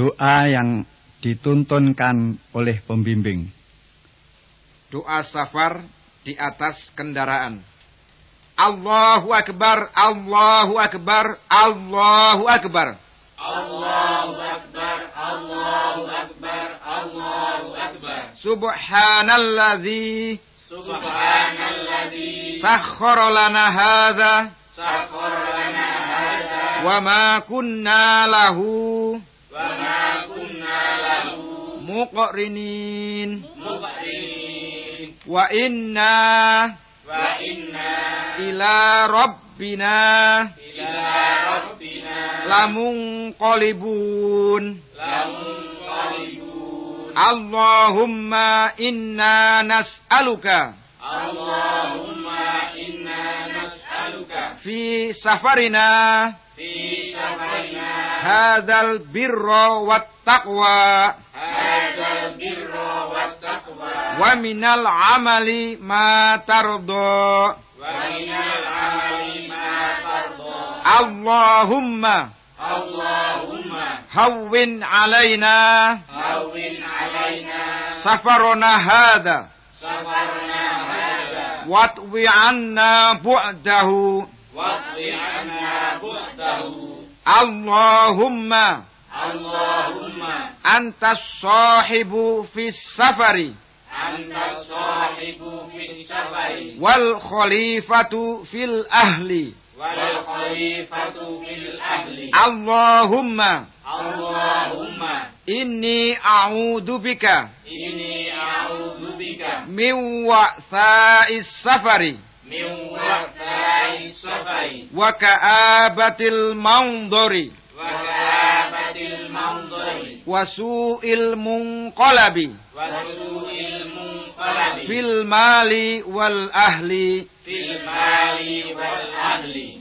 Doa yang dituntunkan oleh pembimbing. Doa safar di atas kendaraan. Allahu Akbar, Allahu Akbar, Allahu Akbar. Allahu Akbar, Allahu Akbar, Allahu Akbar. Subhanalladzi Subhanalladzi sakhkhara lana hadza sakhkhara lana hadza wa ma kunna lahu wa ma kunna lahu. Muqrinin muqrinin wa inna. Wa inna. Ila rabbina. Ila rabbina. Lamunqalibun. Lamunqalibun. Allahumma inna nas'aluka. Allahumma inna nas'aluka. Fi safarina. Fi safarina هذا البر والتقوى. هذا البر والتقوى. ومن العمل ما ترضى. ومن العمل ما ترضى. اللهم اللهم هون علينا هون علينا. سفرنا هذا. سفرنا هذا. واطوي عنا بعده. واطوي عنا بعده. اللهم اللهم أنت الصاحب في السفر أنت الصاحب في السفر والخليفة في الأهل والخليفة في الأهل اللهم اللهم إني أعوذ بك إني أعوذ بك من وعثاء السفر min waqtai safari wa ka'abatil mandori wa kaabatil manzari wa su'il munqalabi. Wa su'il munqalabi. Fil mali wal ahli. Fil mali wal ahli